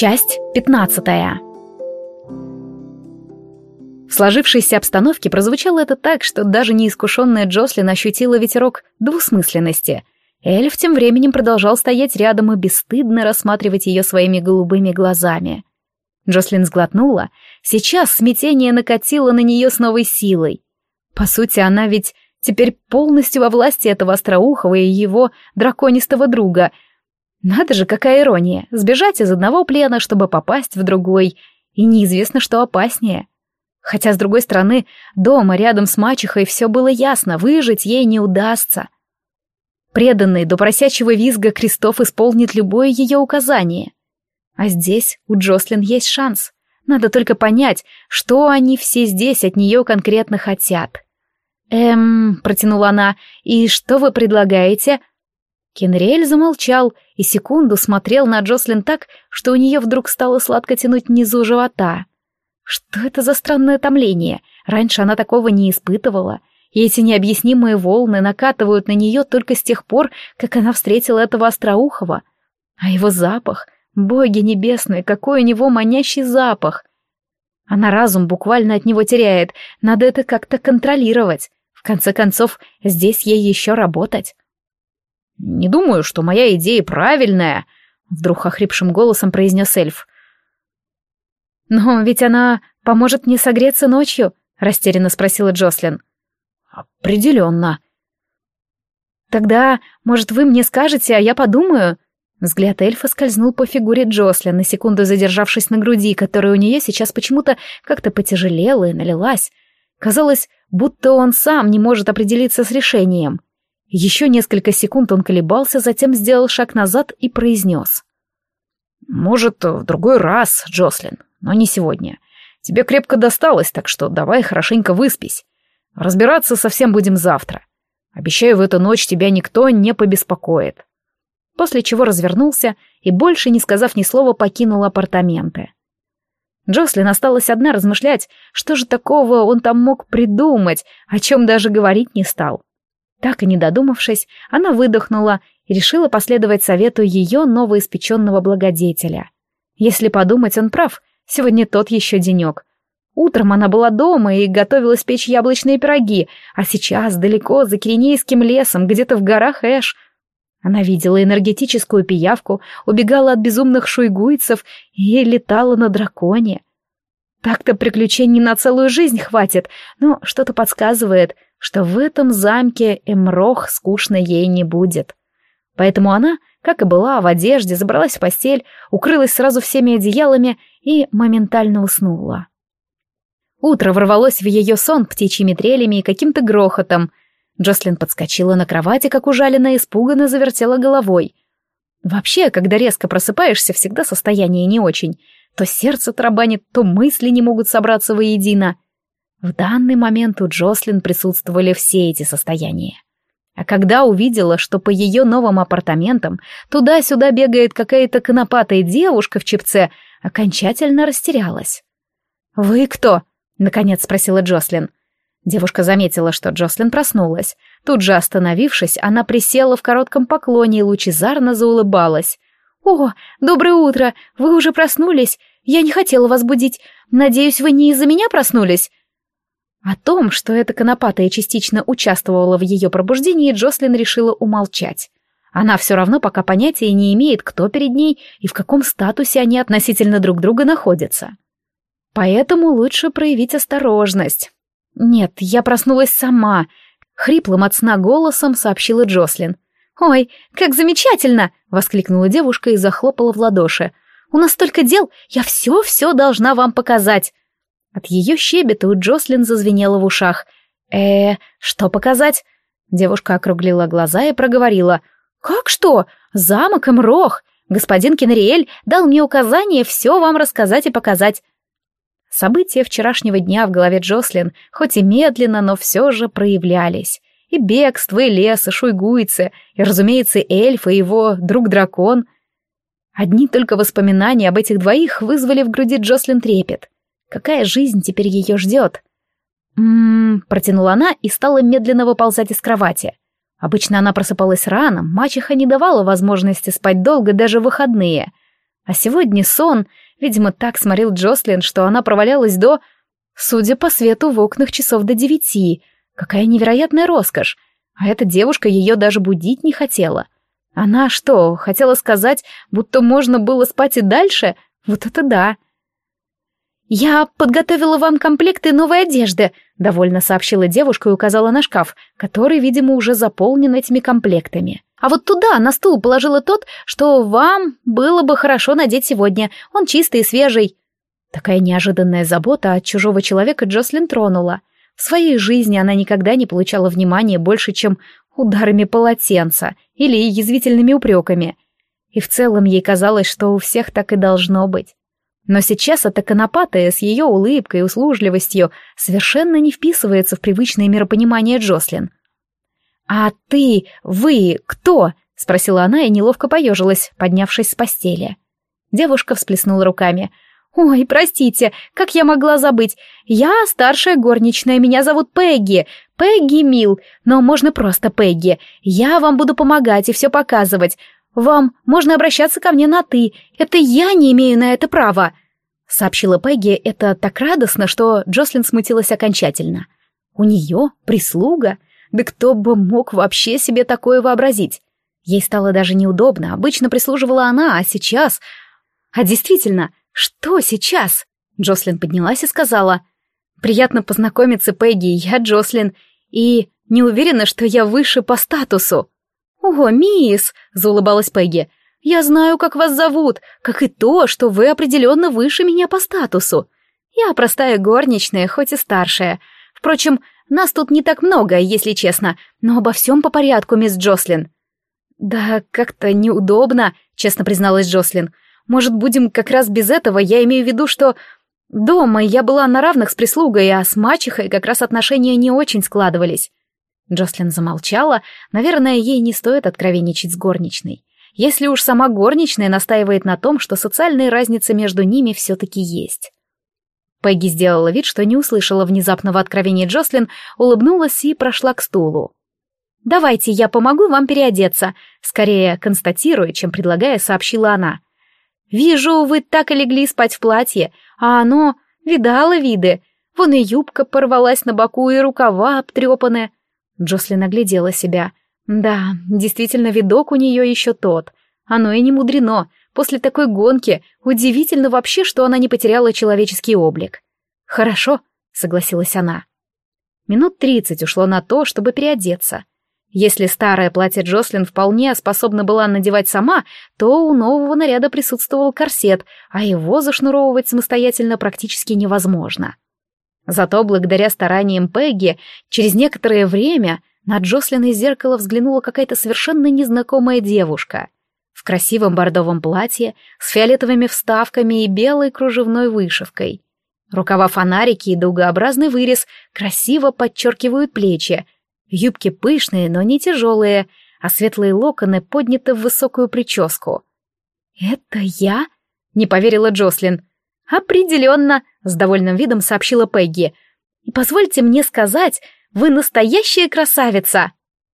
Часть пятнадцатая. В сложившейся обстановке прозвучало это так, что даже неискушенная Джослин ощутила ветерок двусмысленности. Эльф тем временем продолжал стоять рядом и бесстыдно рассматривать ее своими голубыми глазами. Джослин сглотнула. Сейчас смятение накатило на нее с новой силой. По сути, она ведь теперь полностью во власти этого остроухого и его драконистого друга — надо же, какая ирония, сбежать из одного плена, чтобы попасть в другой, и неизвестно, что опаснее. Хотя, с другой стороны, дома рядом с мачехой все было ясно, выжить ей не удастся. Преданный до просячего визга Крестов исполнит любое ее указание. А здесь у Джослин есть шанс. Надо только понять, что они все здесь от нее конкретно хотят. «Эм...» — протянула она. «И что вы предлагаете?» Кенриэль замолчал и секунду смотрел на Джослин так, что у нее вдруг стало сладко тянуть внизу живота. Что это за странное томление? Раньше она такого не испытывала. И эти необъяснимые волны накатывают на нее только с тех пор, как она встретила этого остроухого. А его запах, боги небесные, какой у него манящий запах! Она разум буквально от него теряет, надо это как-то контролировать. В конце концов, здесь ей еще работать. «Не думаю, что моя идея правильная», — вдруг охрипшим голосом произнес эльф. «Но ведь она поможет мне согреться ночью?» — растерянно спросила Джослин. «Определенно». «Тогда, может, вы мне скажете, а я подумаю?» Взгляд эльфа скользнул по фигуре Джослин, на секунду задержавшись на груди, которая у нее сейчас почему-то как-то потяжелела и налилась. Казалось, будто он сам не может определиться с решением. Еще несколько секунд он колебался, затем сделал шаг назад и произнес. «Может, в другой раз, Джослин, но не сегодня. Тебе крепко досталось, так что давай хорошенько выспись. Разбираться совсем будем завтра. Обещаю, в эту ночь тебя никто не побеспокоит». После чего развернулся и, больше не сказав ни слова, покинул апартаменты. Джослин осталась одна размышлять, что же такого он там мог придумать, о чем даже говорить не стал. Так и не додумавшись, она выдохнула и решила последовать совету ее новоиспеченного благодетеля. Если подумать, он прав, сегодня тот еще денек. Утром она была дома и готовилась печь яблочные пироги, а сейчас далеко за Киренейским лесом, где-то в горах Эш. Она видела энергетическую пиявку, убегала от безумных шуйгуйцев и летала на драконе. Так-то приключений на целую жизнь хватит, но что-то подсказывает — что в этом замке Эмрох скучно ей не будет. Поэтому она, как и была, в одежде, забралась в постель, укрылась сразу всеми одеялами и моментально уснула. Утро ворвалось в ее сон птичьими трелями и каким-то грохотом. Джослин подскочила на кровати, как ужаленная, испуганно завертела головой. Вообще, когда резко просыпаешься, всегда состояние не очень. То сердце тарабанит, то мысли не могут собраться воедино — в данный момент у Джослин присутствовали все эти состояния. А когда увидела, что по ее новым апартаментам туда-сюда бегает какая-то конопатая девушка в чепце, окончательно растерялась. «Вы кто?» — наконец спросила Джослин. Девушка заметила, что Джослин проснулась. Тут же остановившись, она присела в коротком поклоне и лучезарно заулыбалась. «О, доброе утро! Вы уже проснулись? Я не хотела вас будить. Надеюсь, вы не из-за меня проснулись?» О том, что эта конопатая частично участвовала в ее пробуждении, Джослин решила умолчать. Она все равно пока понятия не имеет, кто перед ней и в каком статусе они относительно друг друга находятся. Поэтому лучше проявить осторожность. «Нет, я проснулась сама», — хриплым от сна голосом сообщила Джослин. «Ой, как замечательно!» — воскликнула девушка и захлопала в ладоши. «У нас столько дел, я все-все должна вам показать. От ее щебета у Джослин зазвенело в ушах. э что показать?» Девушка округлила глаза и проговорила. «Как что? Замок Эмрох! Господин Кенриэль дал мне указание все вам рассказать и показать». События вчерашнего дня в голове Джослин, хоть и медленно, но все же проявлялись. И бегство, и лес, и шуйгуйцы, и, разумеется, эльф, и его друг-дракон. Одни только воспоминания об этих двоих вызвали в груди Джослин трепет. Какая жизнь теперь ее ждет? «М-м-м», протянула она и стала медленно выползать из кровати. Обычно она просыпалась рано, мачеха не давала возможности спать долго даже в выходные. А сегодня сон, видимо, так сморил Джослин, что она провалялась до... Судя по свету в окнах часов до девяти. Какая невероятная роскошь. А эта девушка ее даже будить не хотела. Она что, хотела сказать, будто можно было спать и дальше? Вот это да. «Я подготовила вам комплекты новой одежды», — довольно сообщила девушка и указала на шкаф, который, видимо, уже заполнен этими комплектами. «А вот туда, на стул, положила тот, что вам было бы хорошо надеть сегодня. Он чистый и свежий». Такая неожиданная забота от чужого человека Джослин тронула. В своей жизни она никогда не получала внимания больше, чем ударами полотенца или язвительными упреками. И в целом ей казалось, что у всех так и должно быть. Но сейчас эта конопатая с ее улыбкой и услужливостью совершенно не вписывается в привычное миропонимание Джослин. «А ты, вы, кто?» — спросила она и неловко поежилась, поднявшись с постели. Девушка всплеснула руками. «Ой, простите, как я могла забыть? Я старшая горничная, меня зовут Пегги. Пегги Мил, но можно просто Пегги. Я вам буду помогать и все показывать. «Вам можно обращаться ко мне на «ты». Это я не имею на это права», — сообщила Пегги. Это так радостно, что Джослин смутилась окончательно. «У нее прислуга? Да кто бы мог вообще себе такое вообразить?» Ей стало даже неудобно. Обычно прислуживала она, а сейчас... А действительно, что сейчас? Джослин поднялась и сказала. «Приятно познакомиться, Пегги, я Джослин, и не уверена, что я выше по статусу». «О, мисс!» — заулыбалась Пегги. «Я знаю, как вас зовут, как и то, что вы определенно выше меня по статусу. Я простая горничная, хоть и старшая. Впрочем, нас тут не так много, если честно, но обо всем по порядку, мисс Джослин». «Да как-то неудобно», — честно призналась Джослин. «Может, будем как раз без этого? Я имею в виду, что дома я была на равных с прислугой, а с мачехой как раз отношения не очень складывались. Джослин замолчала. Наверное, ей не стоит откровенничать с горничной. Если уж сама горничная настаивает на том, что социальная разница между ними все-таки есть. Пегги сделала вид, что не услышала внезапного откровения Джослин, улыбнулась и прошла к стулу. «Давайте я помогу вам переодеться», скорее констатируя, чем предлагая, сообщила она. «Вижу, вы так и легли спать в платье, а оно видало виды. Вон и юбка порвалась на боку, и рукава обтрепаны. Джослин оглядела себя. Да, действительно, видок у нее еще тот. Оно и не мудрено. После такой гонки удивительно вообще, что она не потеряла человеческий облик. «Хорошо», — согласилась она. Минут тридцать ушло на то, чтобы переодеться. Если старое платье Джослин вполне способна была надевать сама, то у нового наряда присутствовал корсет, а его зашнуровывать самостоятельно практически невозможно. Зато благодаря стараниям Пегги через некоторое время на Джослин из зеркала взглянула какая-то совершенно незнакомая девушка в красивом бордовом платье с фиолетовыми вставками и белой кружевной вышивкой. Рукава фонарики и дугообразный вырез красиво подчеркивают плечи. Юбки пышные, но не тяжелые, а светлые локоны подняты в высокую прическу. «Это я?» — не поверила Джослин. «Определенно», — с довольным видом сообщила Пегги. «И позвольте мне сказать, вы настоящая красавица!»